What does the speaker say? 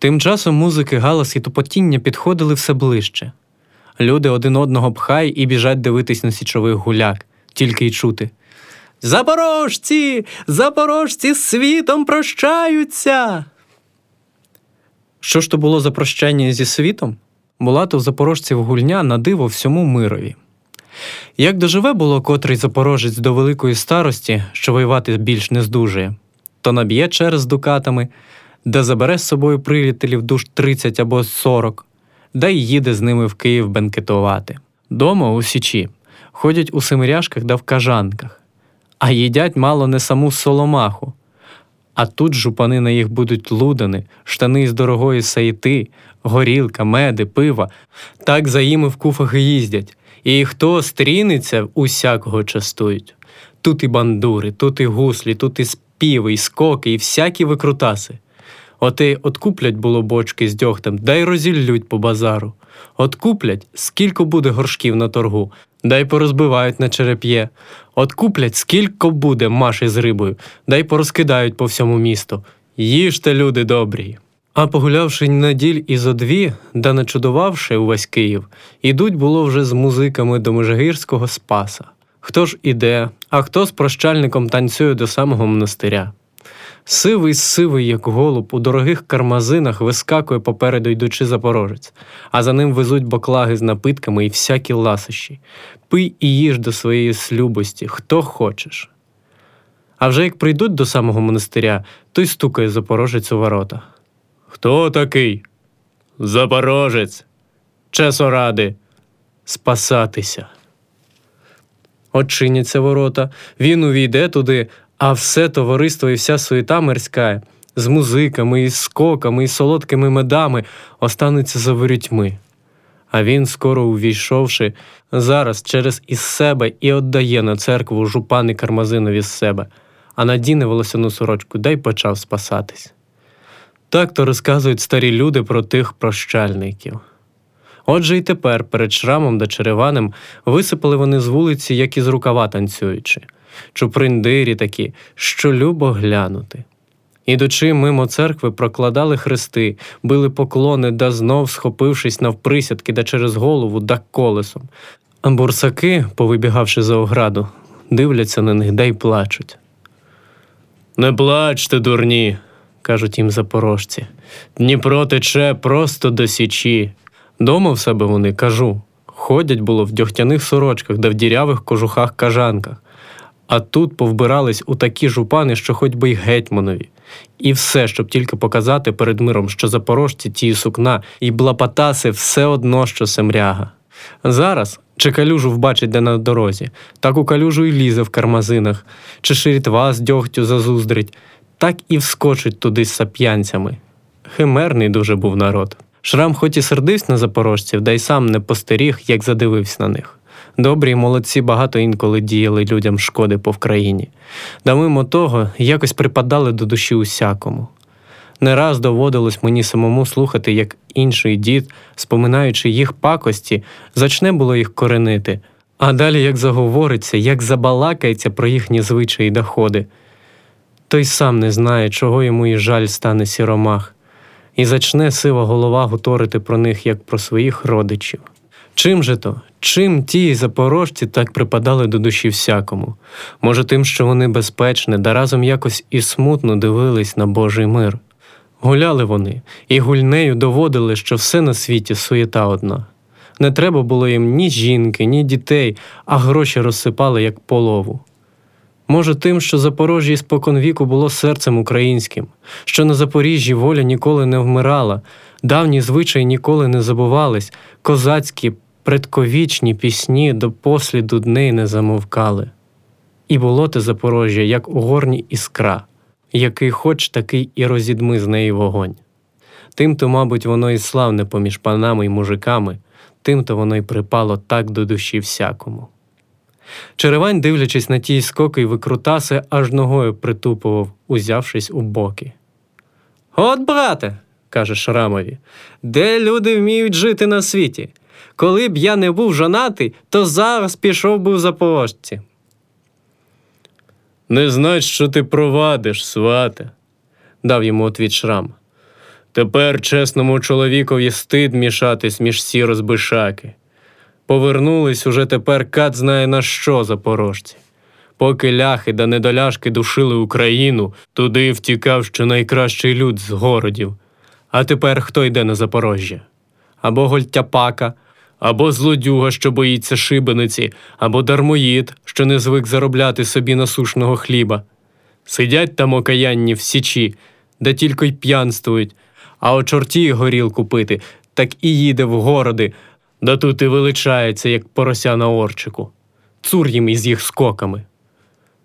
Тим часом музики, галас і тупотіння підходили все ближче. Люди один одного пхай і біжать дивитись на січових гуляк, тільки й чути. Запорожці! Запорожці з світом прощаються! Що ж то було за прощання зі світом? Була то в запорожців гульня на диво всьому мирові. Як доживе було котрий запорожець до великої старості, що воювати більш не здужує, то наб'є через дукатами, де забере з собою привітелів душ 30 або 40, да й їде з ними в Київ бенкетувати. Дома у Січі ходять у семиряшках да в кажанках, а їдять мало не саму соломаху. А тут жупани на їх будуть лудани, штани з дорогої сайти, горілка, меди, пива. Так за їми в куфах і їздять. І хто стрінеться, усякого частують. Тут і бандури, тут і гуслі, тут і співи, і скоки, і всякі викрутаси. Оти откуплять було бочки з дьогтем, да й розіллють по базару. Откуплять, скільки буде горшків на торгу, да й порозбивають на череп'є. Откуплять, скільки буде маші з рибою, да й порозкидають по всьому місту. Їжте, люди добрі. А погулявши неділь і зо дві, да начудувавши увесь Київ, ідуть було вже з музиками до Межигірського Спаса. Хто ж іде, а хто з прощальником танцює до самого монастиря. Сивий сивий, як голуб, у дорогих кармазинах вискакує попереду йдучи запорожець, а за ним везуть баклаги з напитками і всякі ласощі. Пий і їж до своєї слюбості, хто хочеш. А вже як прийдуть до самого монастиря, то й стукає запорожець у ворота. Хто такий? Запорожець. Чесо ради. Спасатися. Очиняться ворота, він увійде туди, а все товариство і вся суєта мирська з музиками, і скоками, і солодкими медами остануться за ворітьми. А він, скоро увійшовши, зараз через із себе і отдає на церкву жупани Кармазинові з себе, а надіне волосяну сорочку, дай почав спасатись. Так то розказують старі люди про тих прощальників. Отже, і тепер перед шрамом да череванем висипали вони з вулиці, як із рукава танцюючи, чуприндирі такі, що любо глянути. Ідучи мимо церкви, прокладали хрести, били поклони, да знов, схопившись навприсядки да через голову, да колесом. А бурсаки, повибігавши за ограду, дивляться на них да й плачуть. Не плачте, дурні, кажуть їм запорожці. Дніпро тече просто до січі. Дома в себе вони, кажу, ходять було в дьогтяних сорочках да в дірявих кожухах кажанках, а тут повбирались у такі жупани, що хоч би й гетьманові. І все, щоб тільки показати перед миром, що запорожці ті сукна і блапатаси все одно, що семряга. Зараз чи калюжу вбачить де на дорозі, так у калюжу й лізе в кармазинах, чи ширітва з дьогтю зазуздрить, так і вскочить туди з сап'янцями. Химерний дуже був народ. Шрам хоч і сердився на запорожців, да й сам не постеріг, як задивився на них. Добрі молодці багато інколи діяли людям шкоди по Вкраїні, да мимо того якось припадали до душі усякому. Не раз доводилось мені самому слухати, як інший дід, споминаючи їх пакості, зачне було їх коренити, а далі як заговориться, як забалакається про їхні звичаї доходи. Той сам не знає, чого йому і жаль стане сіромах, і зачне сива голова гуторити про них, як про своїх родичів. Чим же то? Чим ті запорожці так припадали до душі всякому? Може, тим, що вони безпечні, да разом якось і смутно дивились на Божий мир. Гуляли вони, і гульнею доводили, що все на світі суєта одна. Не треба було їм ні жінки, ні дітей, а гроші розсипали, як полову. Може, тим, що Запорожжя споконвіку було серцем українським, що на Запоріжжі воля ніколи не вмирала, давні звичаї ніколи не забувались, козацькі предковічні пісні до посліду дней не замовкали. І було те Запорожжя, як у горні іскра, який хоч такий і розідми з неї вогонь. Тим-то, мабуть, воно і славне поміж панами й мужиками, тим-то воно й припало так до душі всякому. Черевань, дивлячись на ті скоки й викрутаси, аж ногою притупував, узявшись у боки. От, брате, каже Шрамові, де люди вміють жити на світі? Коли б я не був жонатий, то зараз пішов би в запорожці. Не знать, що ти провадиш, свате, дав йому отвіт Шрам. Тепер чесному чоловікові стид мішатись між всі розбишаки. Повернулись уже тепер кат знає на що запорожці. Поки ляхи да недоляшки душили Україну, туди втікав ще найкращий люд з городів. А тепер хто йде на Запорожжя? Або гольтяпака, або злодюга, що боїться шибениці, або дармоїд, що не звик заробляти собі насушного хліба. Сидять там окаянні в січі, де тільки й п'янствують, а о чорті горілку пити, так і їде в городи, да тут і величається, як порося на орчику. Цур їм із їх скоками.